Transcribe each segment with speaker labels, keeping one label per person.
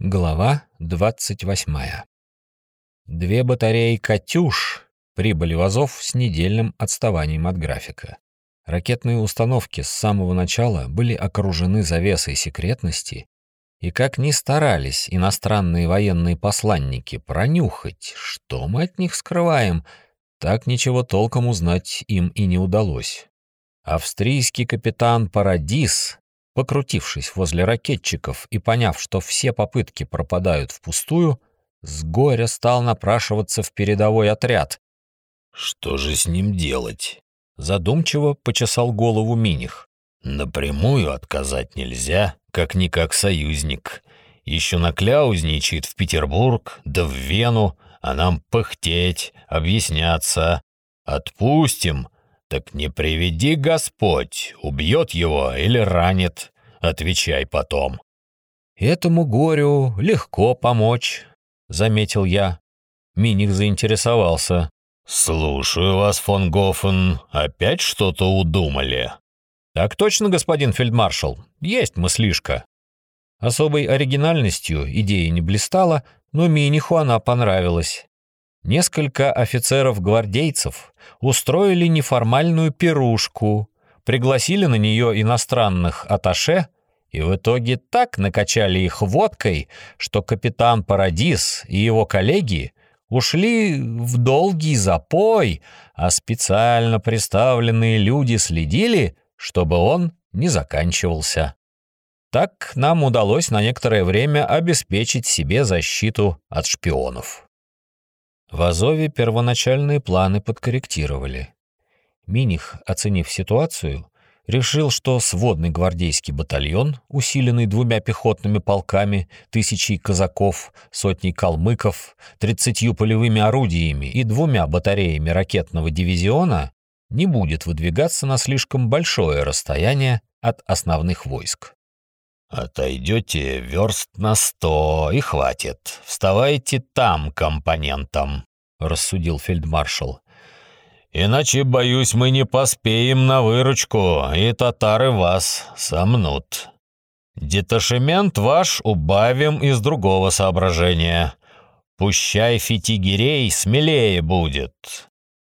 Speaker 1: Глава 28. Две батареи «Катюш» прибыли в Азов с недельным отставанием от графика. Ракетные установки с самого начала были окружены завесой секретности, и как ни старались иностранные военные посланники пронюхать, что мы от них скрываем, так ничего толком узнать им и не удалось. Австрийский капитан Парадис Покрутившись возле ракетчиков и поняв, что все попытки пропадают впустую, с горя стал напрашиваться в передовой отряд.
Speaker 2: «Что же с ним делать?»
Speaker 1: Задумчиво почесал голову Миних.
Speaker 2: «Напрямую отказать нельзя, как-никак союзник. Еще накляузничает в Петербург, да в Вену, а нам пыхтеть, объясняться. Отпустим, «Так не приведи Господь, убьет его или ранит. Отвечай потом».
Speaker 1: «Этому горю легко помочь», — заметил я. Миних заинтересовался.
Speaker 2: «Слушаю вас, фон Гофен. Опять что-то удумали?»
Speaker 1: «Так точно, господин фельдмаршал. Есть мыслишка». Особой оригинальностью идея не блистала, но Миниху она понравилась. Несколько офицеров-гвардейцев устроили неформальную пирушку, пригласили на нее иностранных аташе и в итоге так накачали их водкой, что капитан Парадис и его коллеги ушли в долгий запой, а специально представленные люди следили, чтобы он не заканчивался. Так нам удалось на некоторое время обеспечить себе защиту от шпионов. В Азове первоначальные планы подкорректировали. Миних, оценив ситуацию, решил, что сводный гвардейский батальон, усиленный двумя пехотными полками, тысячей казаков, сотней калмыков, тридцатью полевыми орудиями и двумя батареями ракетного дивизиона, не будет выдвигаться на слишком большое расстояние от основных войск.
Speaker 2: «Отойдете верст на сто, и хватит. Вставайте там компонентом», — рассудил фельдмаршал. «Иначе, боюсь, мы не поспеем на выручку, и татары вас сомнут. Деташемент ваш убавим из другого соображения. Пущай фитигерей смелее будет.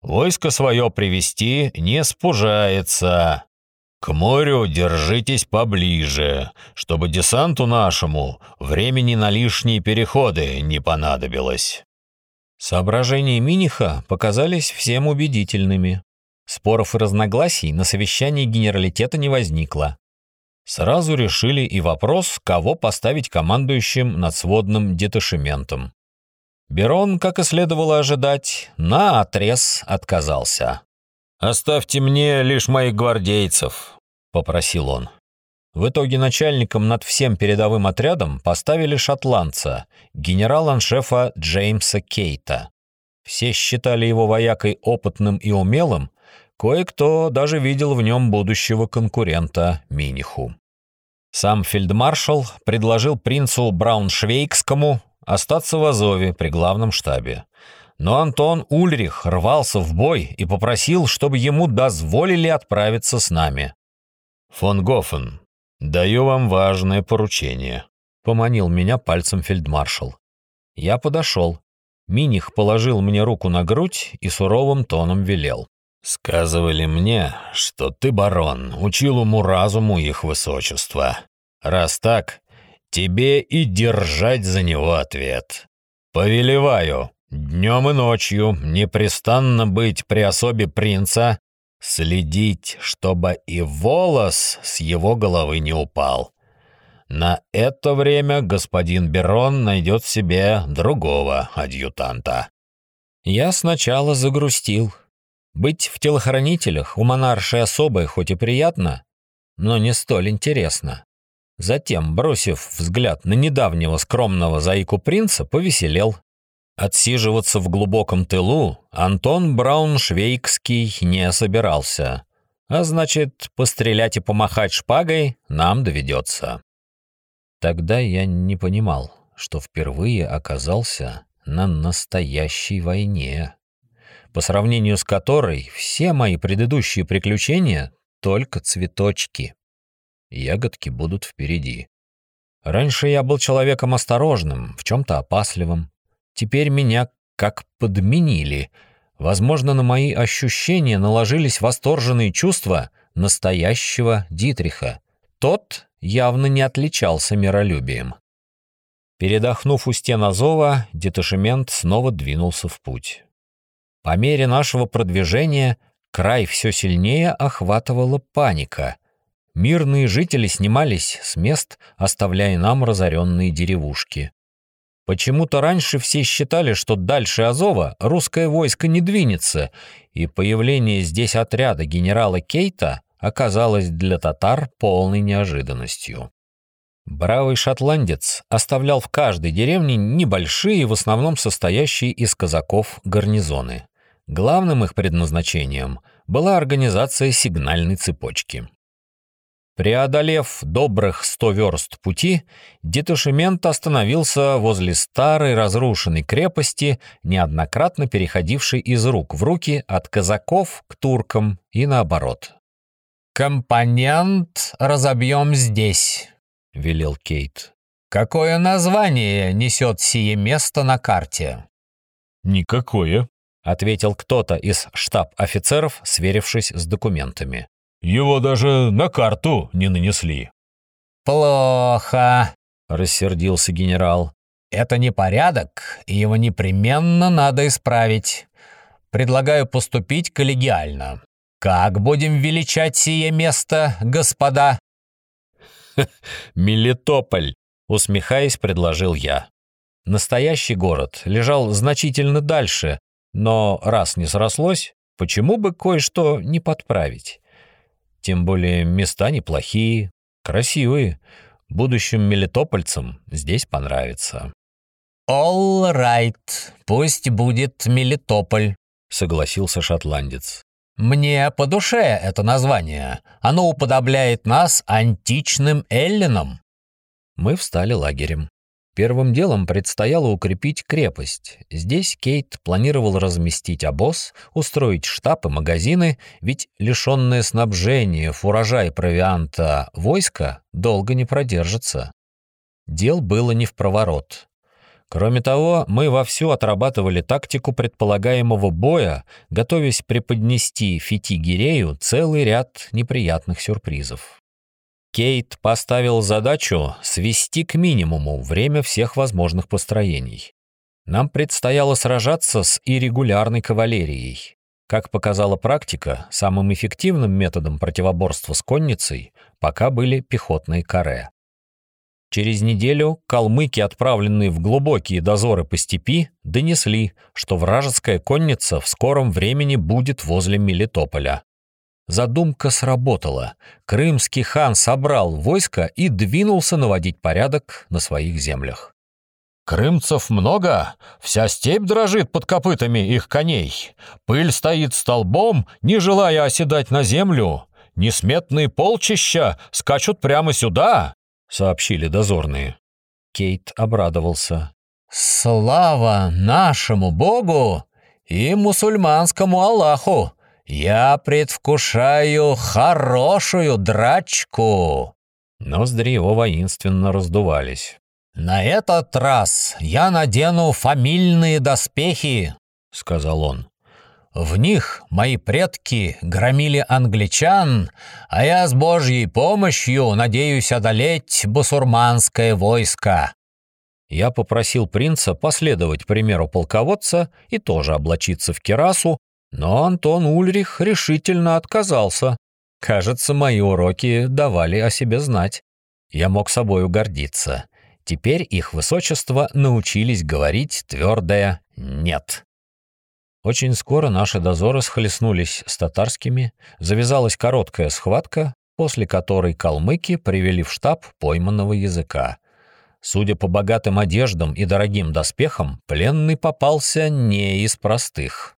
Speaker 2: Войско свое привести не спужается». К морю держитесь поближе, чтобы десанту нашему времени на лишние переходы не понадобилось».
Speaker 1: Соображения Миниха показались всем убедительными. Споров и разногласий на совещании генералитета не возникло. Сразу решили и вопрос, кого поставить командующим над сводным деташементом. Берон, как и следовало ожидать, на отрез отказался.
Speaker 2: «Оставьте мне лишь моих гвардейцев», — попросил он.
Speaker 1: В итоге начальником над всем передовым отрядом поставили шотландца, генерала-аншефа Джеймса Кейта. Все считали его воякой опытным и умелым, кое-кто даже видел в нем будущего конкурента Миниху. Сам фельдмаршал предложил принцу Брауншвейгскому остаться в Азове при главном штабе но Антон Ульрих рвался в бой и попросил, чтобы ему дозволили отправиться с нами.
Speaker 2: «Фон Гофен, даю вам важное поручение», — поманил меня пальцем фельдмаршал.
Speaker 1: Я подошел. Миних положил мне руку на грудь и суровым тоном велел.
Speaker 2: «Сказывали мне, что ты, барон, учил уму-разуму их высочества. Раз так, тебе и держать за него ответ. Повелеваю, Днем и ночью непрестанно быть при особе принца, следить, чтобы и волос с его головы не упал. На это время господин Берон найдет себе другого адъютанта.
Speaker 1: Я сначала загрустил. Быть в телохранителях у монаршей особой хоть и приятно, но не столь интересно. Затем, бросив взгляд на недавнего скромного заику принца, повеселел. Отсиживаться в глубоком тылу Антон Брауншвейгский не собирался, а значит, пострелять и помахать шпагой нам доведется. Тогда я не понимал, что впервые оказался на настоящей войне, по сравнению с которой все мои предыдущие приключения — только цветочки. Ягодки будут впереди. Раньше я был человеком осторожным, в чем-то опасливым. Теперь меня как подменили. Возможно, на мои ощущения наложились восторженные чувства настоящего Дитриха. Тот явно не отличался миролюбием. Передохнув у стен Азова, деташемент снова двинулся в путь. По мере нашего продвижения край все сильнее охватывала паника — Мирные жители снимались с мест, оставляя нам разоренные деревушки. Почему-то раньше все считали, что дальше Азова русское войско не двинется, и появление здесь отряда генерала Кейта оказалось для татар полной неожиданностью. Бравый шотландец оставлял в каждой деревне небольшие, в основном состоящие из казаков, гарнизоны. Главным их предназначением была организация сигнальной цепочки. Преодолев добрых сто верст пути, деташемент остановился возле старой разрушенной крепости, неоднократно переходившей из рук в руки от казаков к туркам и наоборот. «Компонент разобьем здесь», — велел Кейт. «Какое название несет сие место на карте?»
Speaker 2: «Никакое», —
Speaker 1: ответил кто-то из штаб-офицеров, сверившись с документами.
Speaker 2: Его даже на карту не нанесли».
Speaker 3: «Плохо», — рассердился генерал. «Это непорядок, и его непременно надо исправить. Предлагаю поступить коллегиально. Как будем величать сие место, господа?»
Speaker 1: «Мелитополь», — усмехаясь, предложил я. Настоящий город лежал значительно дальше, но раз не срослось, почему бы кое-что не подправить? Тем более места неплохие, красивые. Будущим мелитопольцам здесь понравится.
Speaker 3: «All right, пусть будет Мелитополь», — согласился шотландец. «Мне по душе это название. Оно уподобляет нас античным эллинам».
Speaker 1: Мы встали лагерем. Первым делом предстояло укрепить крепость. Здесь Кейт планировал разместить обоз, устроить штаб и магазины, ведь лишенное снабжения, фуража и провианта войска долго не продержится. Дел было не в проворот. Кроме того, мы вовсю отрабатывали тактику предполагаемого боя, готовясь преподнести Фити-Гирею целый ряд неприятных сюрпризов. Кейт поставил задачу свести к минимуму время всех возможных построений. Нам предстояло сражаться с иррегулярной кавалерией. Как показала практика, самым эффективным методом противоборства с конницей пока были пехотные каре. Через неделю калмыки, отправленные в глубокие дозоры по степи, донесли, что вражеская конница в скором времени будет возле Мелитополя. Задумка сработала. Крымский хан собрал войско и двинулся наводить порядок на своих землях.
Speaker 2: «Крымцев много, вся степь дрожит под копытами их коней. Пыль стоит столбом, не желая оседать на землю. Несметные полчища скачут прямо сюда», — сообщили дозорные.
Speaker 1: Кейт обрадовался.
Speaker 3: «Слава нашему Богу и мусульманскому Аллаху!» «Я предвкушаю хорошую драчку!»
Speaker 1: Ноздри его воинственно раздувались.
Speaker 3: «На этот раз я надену фамильные доспехи», — сказал он. «В них мои предки громили англичан, а я с Божьей помощью надеюсь одолеть бусурманское войско».
Speaker 1: Я попросил принца последовать примеру полководца и тоже облачиться в керасу, но Антон Ульрих решительно отказался. Кажется, мои уроки давали о себе знать. Я мог собою гордиться. Теперь их высочество научились говорить твердое «нет». Очень скоро наши дозоры схлестнулись с татарскими, завязалась короткая схватка, после которой калмыки привели в штаб пойманного языка. Судя по богатым одеждам и дорогим доспехам, пленный попался не из простых.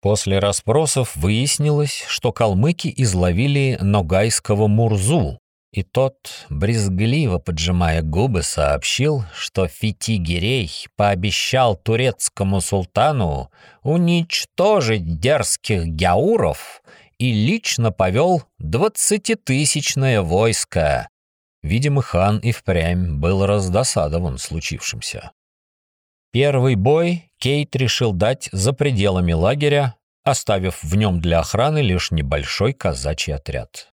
Speaker 1: После расспросов выяснилось, что калмыки изловили ногайского Мурзу, и тот, брезгливо поджимая губы, сообщил, что Фити-Гирей пообещал турецкому султану уничтожить дерзких гяуров и лично повел двадцатитысячное войско. Видимо, хан и впрямь был раздосадован случившимся. Первый бой Кейт решил дать за пределами лагеря, оставив в нем для охраны лишь небольшой казачий отряд.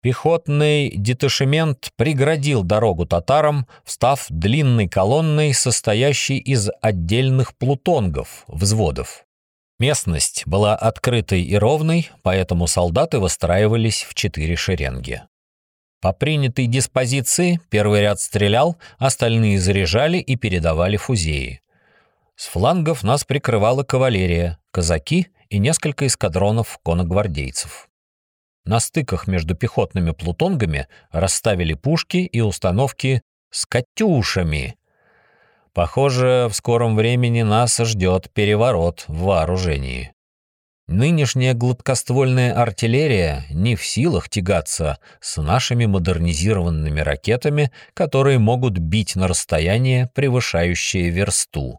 Speaker 1: Пехотный деташемент преградил дорогу татарам, встав длинной колонной, состоящей из отдельных плутонгов, взводов. Местность была открытой и ровной, поэтому солдаты выстраивались в четыре шеренги. По принятой диспозиции первый ряд стрелял, остальные заряжали и передавали фузеи. С флангов нас прикрывала кавалерия, казаки и несколько эскадронов коногвардейцев. На стыках между пехотными плутонгами расставили пушки и установки с «катюшами», Похоже, в скором времени нас ждет переворот в вооружении. Нынешняя гладкоствольная артиллерия не в силах тягаться с нашими модернизированными ракетами, которые могут бить на расстояние, превышающее версту.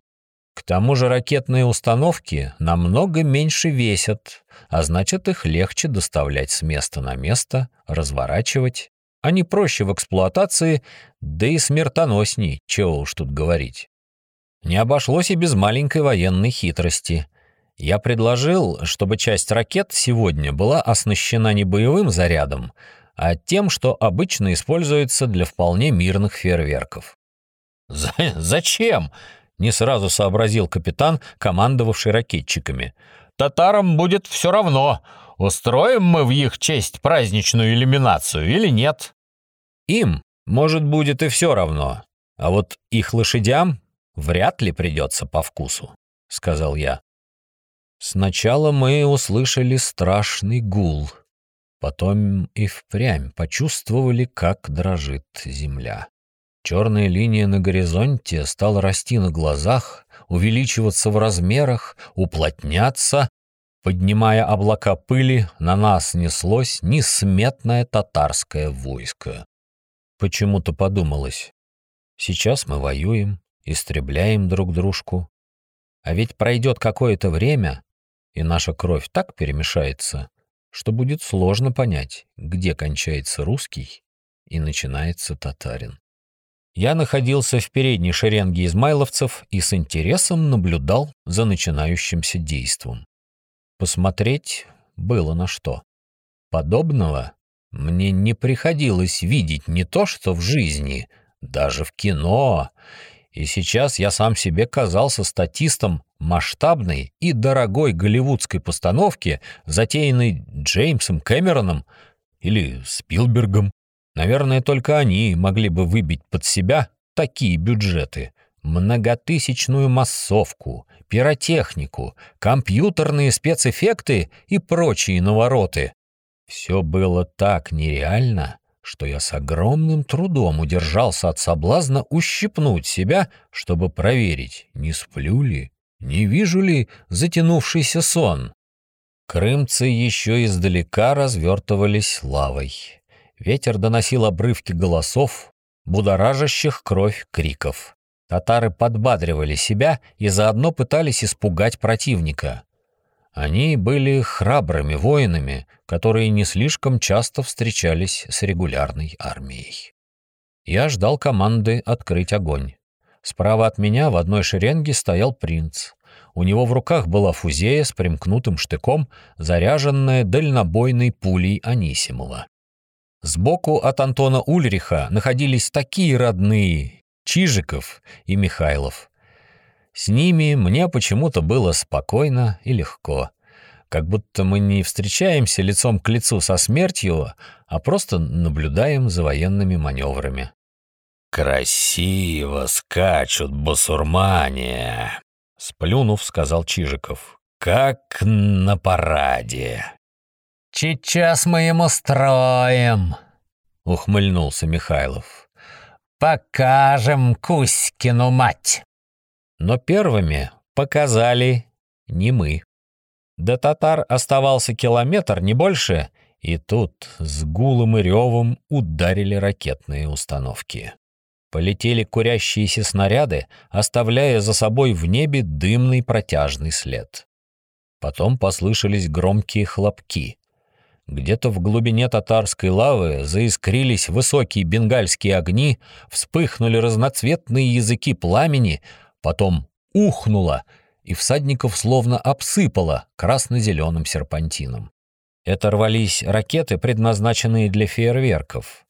Speaker 1: К тому же ракетные установки намного меньше весят, а значит их легче доставлять с места на место, разворачивать они проще в эксплуатации, да и смертоносней, чего уж тут говорить. Не обошлось и без маленькой военной хитрости. Я предложил, чтобы часть ракет сегодня была оснащена не боевым зарядом, а тем, что обычно используется для вполне мирных фейерверков. «Зачем?» — не сразу сообразил капитан, командовавший ракетчиками. «Татарам будет все равно, Устроим мы в их честь праздничную иллюминацию или нет? Им, может, будет и все равно, а вот их лошадям вряд ли придется по вкусу, сказал я. Сначала мы услышали страшный гул, потом и впрямь почувствовали, как дрожит земля. Черная линия на горизонте стала расти на глазах, увеличиваться в размерах, уплотняться, Поднимая облака пыли, на нас неслось несметное татарское войско. Почему-то подумалось, сейчас мы воюем, истребляем друг дружку, а ведь пройдет какое-то время, и наша кровь так перемешается, что будет сложно понять, где кончается русский и начинается татарин. Я находился в передней шеренге измайловцев и с интересом наблюдал за начинающимся действом. Посмотреть было на что. Подобного мне не приходилось видеть не то что в жизни, даже в кино. И сейчас я сам себе казался статистом масштабной и дорогой голливудской постановки, затеянной Джеймсом Кэмероном или Спилбергом. Наверное, только они могли бы выбить под себя такие бюджеты многотысячную массовку, пиротехнику, компьютерные спецэффекты и прочие навороты. Все было так нереально, что я с огромным трудом удержался от соблазна ущипнуть себя, чтобы проверить, не сплю ли, не вижу ли затянувшийся сон. Крымцы еще издалека развертывались лавой. Ветер доносил обрывки голосов, будоражащих кровь криков. Татары подбадривали себя и заодно пытались испугать противника. Они были храбрыми воинами, которые не слишком часто встречались с регулярной армией. Я ждал команды открыть огонь. Справа от меня в одной шеренге стоял принц. У него в руках была фузея с примкнутым штыком, заряженная дальнобойной пулей Анисимова. Сбоку от Антона Ульриха находились такие родные Чижиков и Михайлов. С ними мне почему-то было спокойно и легко, как будто мы не встречаемся лицом к лицу со смертью, а просто наблюдаем за военными маневрами.
Speaker 2: «Красиво скачут басурмане!» — сплюнув, сказал Чижиков. «Как на параде!»
Speaker 3: «Сейчас мы ему строим!» — ухмыльнулся Михайлов. Покажем Кузькину мать!»
Speaker 1: Но первыми показали не мы. До татар оставался километр, не больше, и тут с гулом и ревом ударили ракетные установки. Полетели курящиеся снаряды, оставляя за собой в небе дымный протяжный след. Потом послышались громкие хлопки. Где-то в глубине татарской лавы заискрились высокие бенгальские огни, вспыхнули разноцветные языки пламени, потом ухнуло, и всадников словно обсыпало красно-зеленым серпантином. Это рвались ракеты, предназначенные для фейерверков.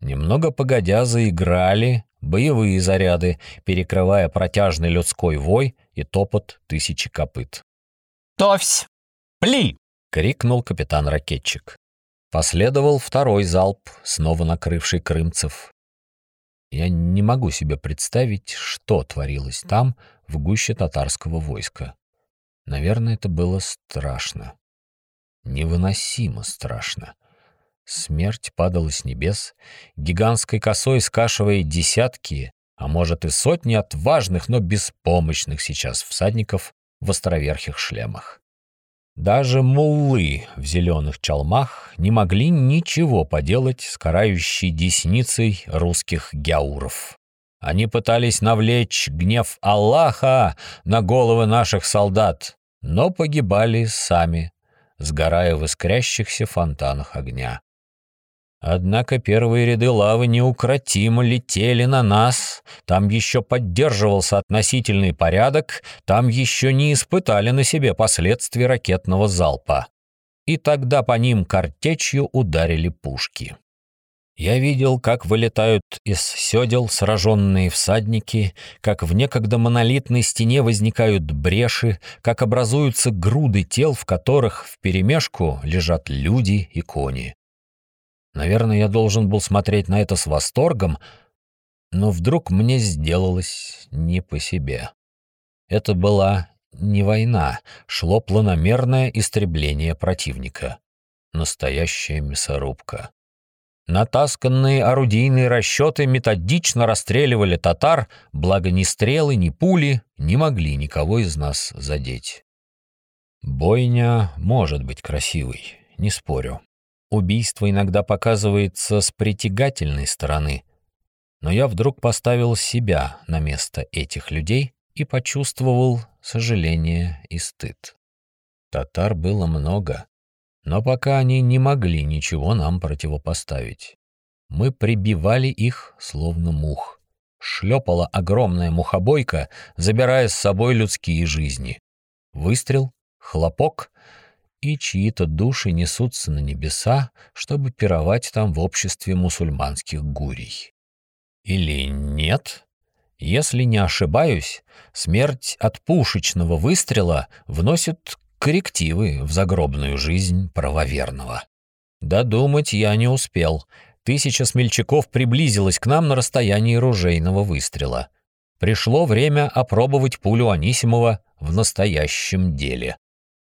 Speaker 1: Немного погодя заиграли боевые заряды, перекрывая протяжный людской вой и топот тысячи копыт.
Speaker 3: «Товсь! Пли!»
Speaker 1: — крикнул капитан-ракетчик. Последовал второй залп, снова накрывший крымцев. Я не могу себе представить, что творилось там, в гуще татарского войска. Наверное, это было страшно. Невыносимо страшно. Смерть падала с небес, гигантской косой скашивая десятки, а может и сотни отважных, но беспомощных сейчас всадников в островерхих шлемах. Даже муллы в зеленых чалмах не могли ничего поделать с карающей десницей русских гяуров. Они пытались навлечь гнев Аллаха на головы наших солдат, но погибали сами, сгорая в искрящихся фонтанах огня. Однако первые ряды лавы неукротимо летели на нас, там еще поддерживался относительный порядок, там еще не испытали на себе последствий ракетного залпа. И тогда по ним картечью ударили пушки. Я видел, как вылетают из седел сраженные всадники, как в некогда монолитной стене возникают бреши, как образуются груды тел, в которых вперемешку лежат люди и кони. Наверное, я должен был смотреть на это с восторгом, но вдруг мне сделалось не по себе. Это была не война, шло планомерное истребление противника. Настоящая мясорубка. Натасканные орудийные расчеты методично расстреливали татар, благо ни стрелы, ни пули не могли никого из нас задеть. Бойня может быть красивой, не спорю. Убийство иногда показывается с притягательной стороны, но я вдруг поставил себя на место этих людей и почувствовал сожаление и стыд. Татар было много, но пока они не могли ничего нам противопоставить. Мы прибивали их, словно мух. Шлепала огромная мухобойка, забирая с собой людские жизни. Выстрел, хлопок, и чьи-то души несутся на небеса, чтобы пировать там в обществе мусульманских гурий. Или нет? Если не ошибаюсь, смерть от пушечного выстрела вносит коррективы в загробную жизнь правоверного. Додумать я не успел. Тысяча смельчаков приблизилась к нам на расстоянии ружейного выстрела. Пришло время опробовать пулю Анисимова в настоящем деле.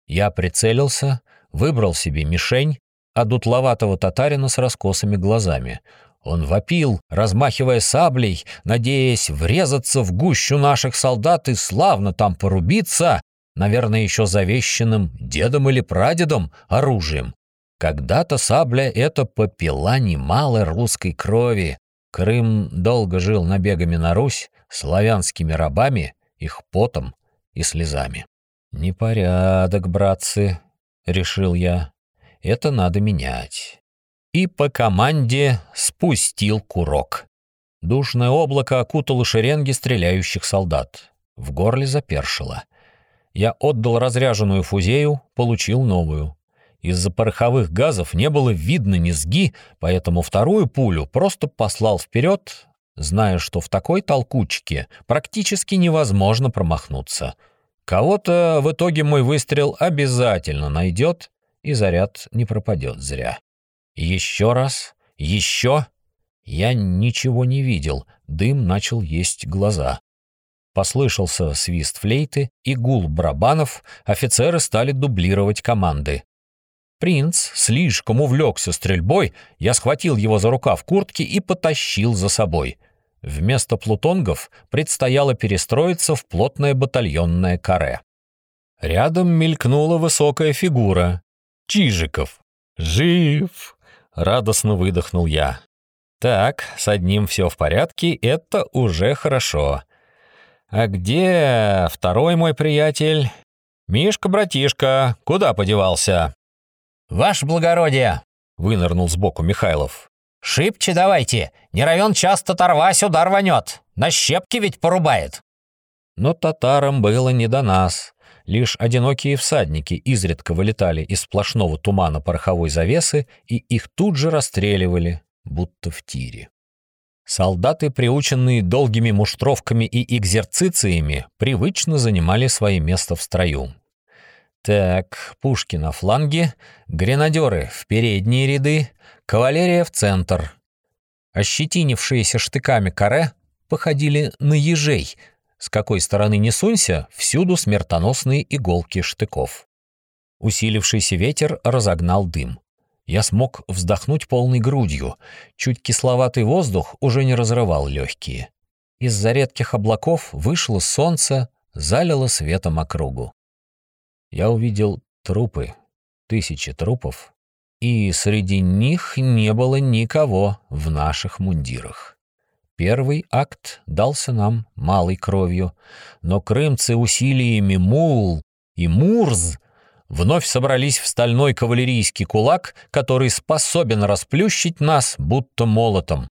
Speaker 1: Я прицелился, выбрал себе мишень, а дутловатого татарина с раскосыми глазами. Он вопил, размахивая саблей, надеясь врезаться в гущу наших солдат и славно там порубиться, наверное, еще завещанным дедом или прадедом оружием. Когда-то сабля эта попила немало русской крови. Крым долго жил набегами на Русь, славянскими рабами, их потом и слезами. «Непорядок, братцы», — решил я. «Это надо менять». И по команде спустил курок. Душное облако окутало шеренги стреляющих солдат. В горле запершило. Я отдал разряженную фузею, получил новую. Из-за пороховых газов не было видно низги, поэтому вторую пулю просто послал вперед, зная, что в такой толкучке практически невозможно промахнуться — Кого-то в итоге мой выстрел обязательно найдет, и заряд не пропадет зря. Еще раз, еще. Я ничего не видел, дым начал есть глаза. Послышался свист флейты и гул барабанов, офицеры стали дублировать команды. Принц слишком увлекся стрельбой, я схватил его за рукав куртки и потащил за собой. Вместо плутонгов предстояло перестроиться в плотное батальонное каре. Рядом мелькнула высокая фигура. Чижиков. «Жив!» — радостно выдохнул я. «Так, с одним все в порядке, это уже хорошо. А где второй мой приятель? Мишка-братишка, куда подевался?»
Speaker 3: «Ваше благородие!» — вынырнул сбоку Михайлов. «Шибче давайте, не равен час татарва сюда рванет, на щепки ведь порубает».
Speaker 1: Но татарам было не до нас. Лишь одинокие всадники изредка вылетали из сплошного тумана пороховой завесы, и их тут же расстреливали, будто в тире. Солдаты, приученные долгими муштровками и экзерцициями, привычно занимали свое место в строю. Так, пушки на фланге, гренадеры в передние ряды, кавалерия в центр. Ощетинившиеся штыками каре походили на ежей — с какой стороны не сунься, всюду смертоносные иголки штыков. Усилившийся ветер разогнал дым. Я смог вздохнуть полной грудью. Чуть кисловатый воздух уже не разрывал легкие. Из-за редких облаков вышло солнце, залило светом округу. Я увидел трупы, тысячи трупов, и среди них не было никого в наших мундирах. Первый акт дался нам малой кровью, но крымцы усилиями Мул и Мурз вновь собрались в стальной кавалерийский кулак, который способен расплющить нас, будто молотом.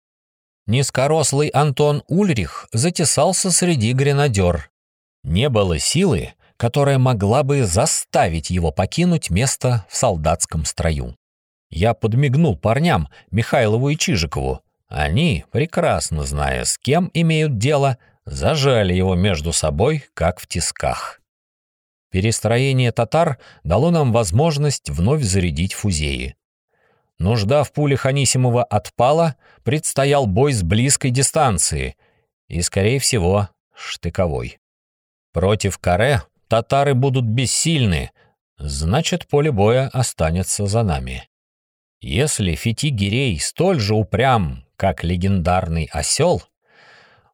Speaker 1: Низкорослый Антон Ульрих затесался среди гренадер. Не было силы, которая могла бы заставить его покинуть место в солдатском строю. Я подмигнул парням, Михайлову и Чижикову, они, прекрасно зная, с кем имеют дело, зажали его между собой, как в тисках. Перестроение татар дало нам возможность вновь зарядить фузеи. Нужда в пуле Ханисимова отпала, предстоял бой с близкой дистанции и, скорее всего, штыковой. Против каре татары будут бессильны, значит, поле боя останется за нами. Если Фити-Гирей столь же упрям, как легендарный осел,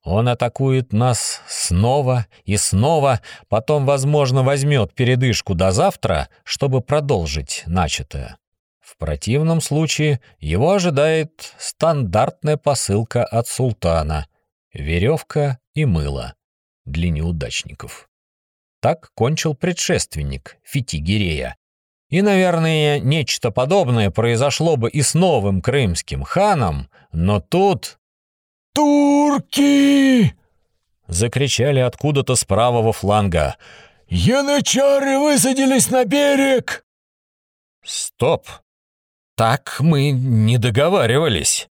Speaker 1: он атакует нас снова и снова, потом, возможно, возьмет передышку до завтра, чтобы продолжить начатое. В противном случае его ожидает стандартная посылка от султана — веревка и мыло для неудачников. Так кончил предшественник Фитигирея. И, наверное, нечто подобное произошло бы и с новым крымским ханом, но тут...
Speaker 4: «Турки!»
Speaker 1: — закричали откуда-то с правого фланга.
Speaker 4: «Янычары высадились на берег!»
Speaker 1: «Стоп! Так мы не договаривались!»